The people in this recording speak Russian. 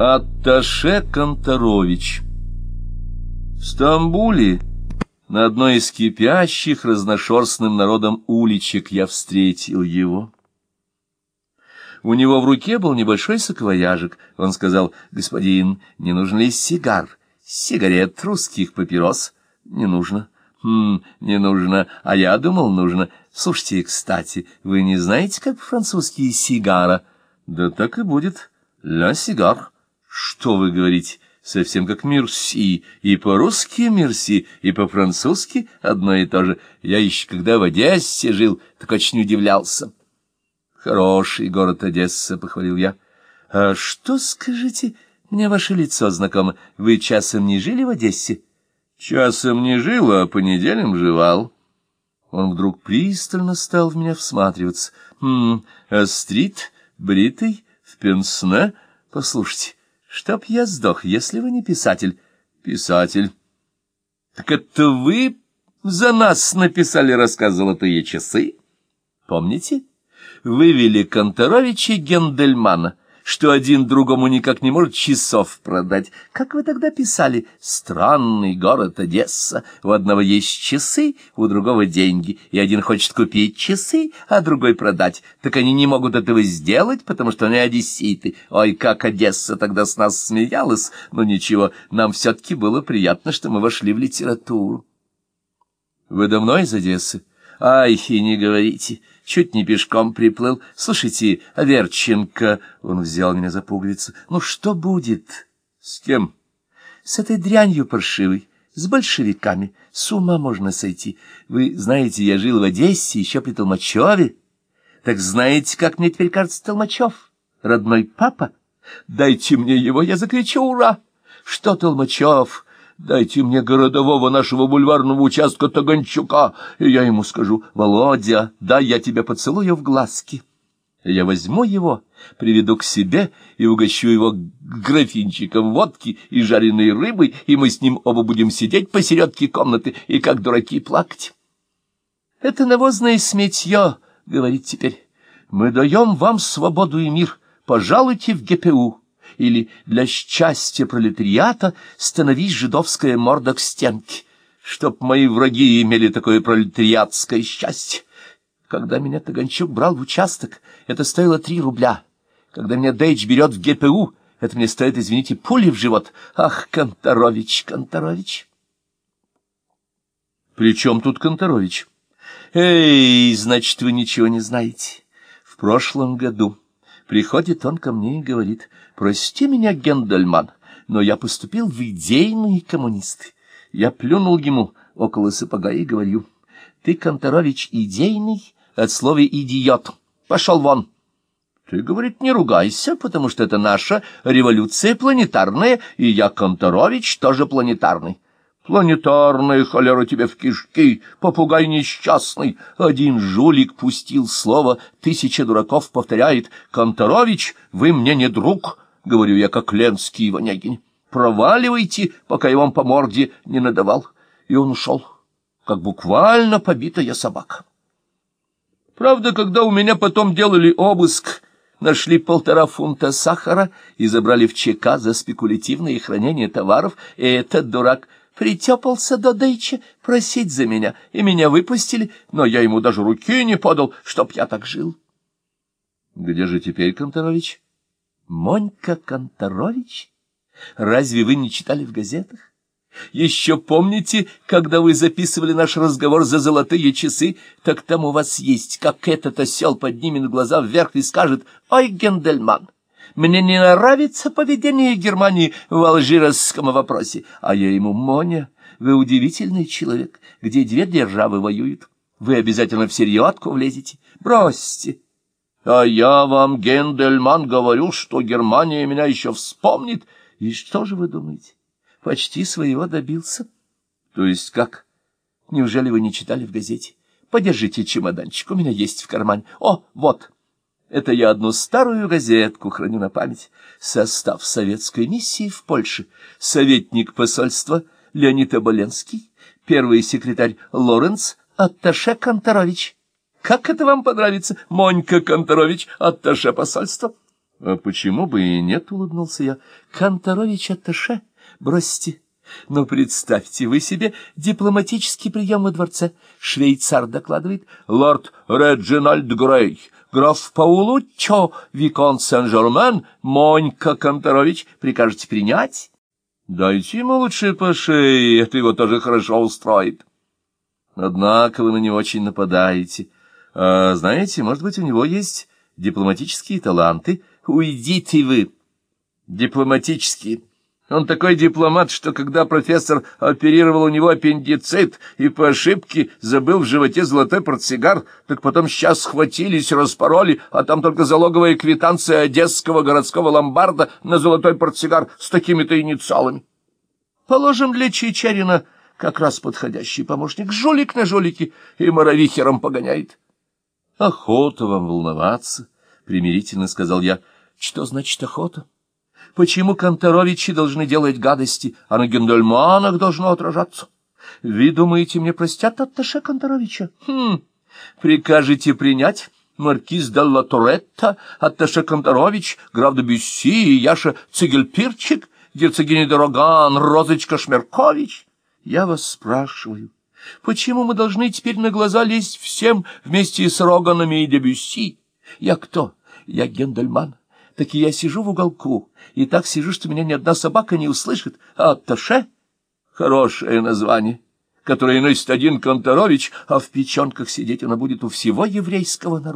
Атташе Конторович В Стамбуле на одной из кипящих разношерстным народом уличек я встретил его. У него в руке был небольшой саквояжик. Он сказал, «Господин, не нужен ли сигар? Сигарет, русских папирос?» «Не нужно». «Хм, не нужно. А я думал, нужно. Слушайте, кстати, вы не знаете, как по-французски сигара?» «Да так и будет. Ля сигар». Что вы говорите? Совсем как «мерси». И по-русски «мерси», и по-французски одно и то же. Я еще когда в Одессе жил, так очень удивлялся. Хороший город Одесса, — похвалил я. А что, скажите, мне ваше лицо знакомо. Вы часом не жили в Одессе? Часом не жил, а по неделям жевал. Он вдруг пристально стал в меня всматриваться. Хм, острит, бритый, в пенсне. Послушайте, Чтоб я сдох, если вы не писатель. Писатель. Так это вы за нас написали рассказ «Золотые часы»? Помните? Вывели Конторовича Гендельмана — что один другому никак не может часов продать. Как вы тогда писали? Странный город Одесса. У одного есть часы, у другого деньги, и один хочет купить часы, а другой продать. Так они не могут этого сделать, потому что они одесситы. Ой, как Одесса тогда с нас смеялась. Но ничего, нам все-таки было приятно, что мы вошли в литературу. Вы давно из Одессы? Ай, и не говорите чуть не пешком приплыл. Слушайте, Аверченко, он взял меня за пуговицу, ну что будет? С кем? С этой дрянью паршивой, с большевиками. С ума можно сойти. Вы знаете, я жил в Одессе, еще при Толмачеве. Так знаете, как мне теперь кажется Толмачев? Родной папа? Дайте мне его, я закричу «Ура!» Что Толмачев? Дайте мне городового нашего бульварного участка Таганчука, и я ему скажу, Володя, дай я тебя поцелую в глазки. Я возьму его, приведу к себе и угощу его графинчиком водки и жареной рыбы, и мы с ним оба будем сидеть посередке комнаты и как дураки плакать. Это навозное сметье, — говорит теперь. Мы даем вам свободу и мир. Пожалуйте в ГПУ или «Для счастья пролетариата становись жидовская морда к стенке», чтоб мои враги имели такое пролетариатское счастье. Когда меня Таганчук брал в участок, это стоило три рубля. Когда меня Дейч берет в ГПУ, это мне стоит, извините, пули в живот. Ах, Конторович, Конторович! При чем тут Конторович? Эй, значит, вы ничего не знаете. В прошлом году приходит он ко мне и говорит, Прости меня, Гендельман, но я поступил в идейные коммунисты. Я плюнул ему около сапога и говорю, ты, Конторович, идейный, от слова «идиот». Пошел вон. Ты, говорит, не ругайся, потому что это наша революция планетарная, и я, Конторович, тоже планетарный. Планетарная холера тебе в кишки, попугай несчастный. Один жулик пустил слово, тысяча дураков повторяет. Конторович, вы мне не друг, говорю я, как Ленский Ванягин. Проваливайте, пока я вам по морде не надавал. И он ушел, как буквально побитая собака. Правда, когда у меня потом делали обыск, нашли полтора фунта сахара и забрали в ЧК за спекулятивное хранение товаров, и этот дурак притепался до Дейча просить за меня, и меня выпустили, но я ему даже руки не подал, чтоб я так жил. — Где же теперь Конторович? — Монька Конторович? Разве вы не читали в газетах? Еще помните, когда вы записывали наш разговор за золотые часы, так там у вас есть, как этот осел поднимет глаза вверх и скажет «Ой, Гендельман, мне не нравится поведение Германии в алжирском вопросе». А я ему «Моня, вы удивительный человек, где две державы воюют. Вы обязательно в серьетку влезете. Бросьте». А я вам, Гендельман, говорю, что Германия меня еще вспомнит. И что же вы думаете? Почти своего добился. То есть как? Неужели вы не читали в газете? Подержите чемоданчик, у меня есть в кармане. О, вот. Это я одну старую газетку храню на память. Состав советской миссии в Польше. Советник посольства Леонид Оболенский. Первый секретарь Лоренц Атташе Конторович. Как это вам понравится, Монька Конторович, атташе посольства? — А почему бы и нет, — улыбнулся я. — Конторович Атташе, бросьте. Но представьте вы себе дипломатический прием во дворце. Швейцар докладывает. Лорд Реджинальд Грей, граф Паулуччо, Викон Сен-Жермен, Монька Конторович, прикажете принять? Дайте ему лучше по шее, это его тоже хорошо устроит. Однако вы на него очень нападаете. А знаете, может быть, у него есть дипломатические таланты? Уйдите вы. Дипломатические. Он такой дипломат, что когда профессор оперировал у него аппендицит и по ошибке забыл в животе золотой портсигар, так потом сейчас схватились, распороли, а там только залоговая квитанция одесского городского ломбарда на золотой портсигар с такими-то инициалами. Положим, для Чичерина как раз подходящий помощник, жулик на жулике и моровихером погоняет. — Охота вам волноваться, — примирительно сказал я. — Что значит охота? — Почему Конторовичи должны делать гадости, а на Гендельманах должно отражаться? Вы думаете, мне простят Атташе Конторовича? Хм, прикажете принять? Маркиз Делла Торетто, Атташе Конторович, граф де Бюсси Яша Цигельпирчик, герцогиня Дороган, Розочка Шмеркович? Я вас спрашиваю, почему мы должны теперь на глаза лезть всем вместе с Роганами и Дебюсси? Я кто? Я Гендельман так и я сижу в уголку, и так сижу, что меня ни одна собака не услышит, а Атташе — хорошее название, которое носит один Конторович, а в печенках сидеть она будет у всего еврейского народа.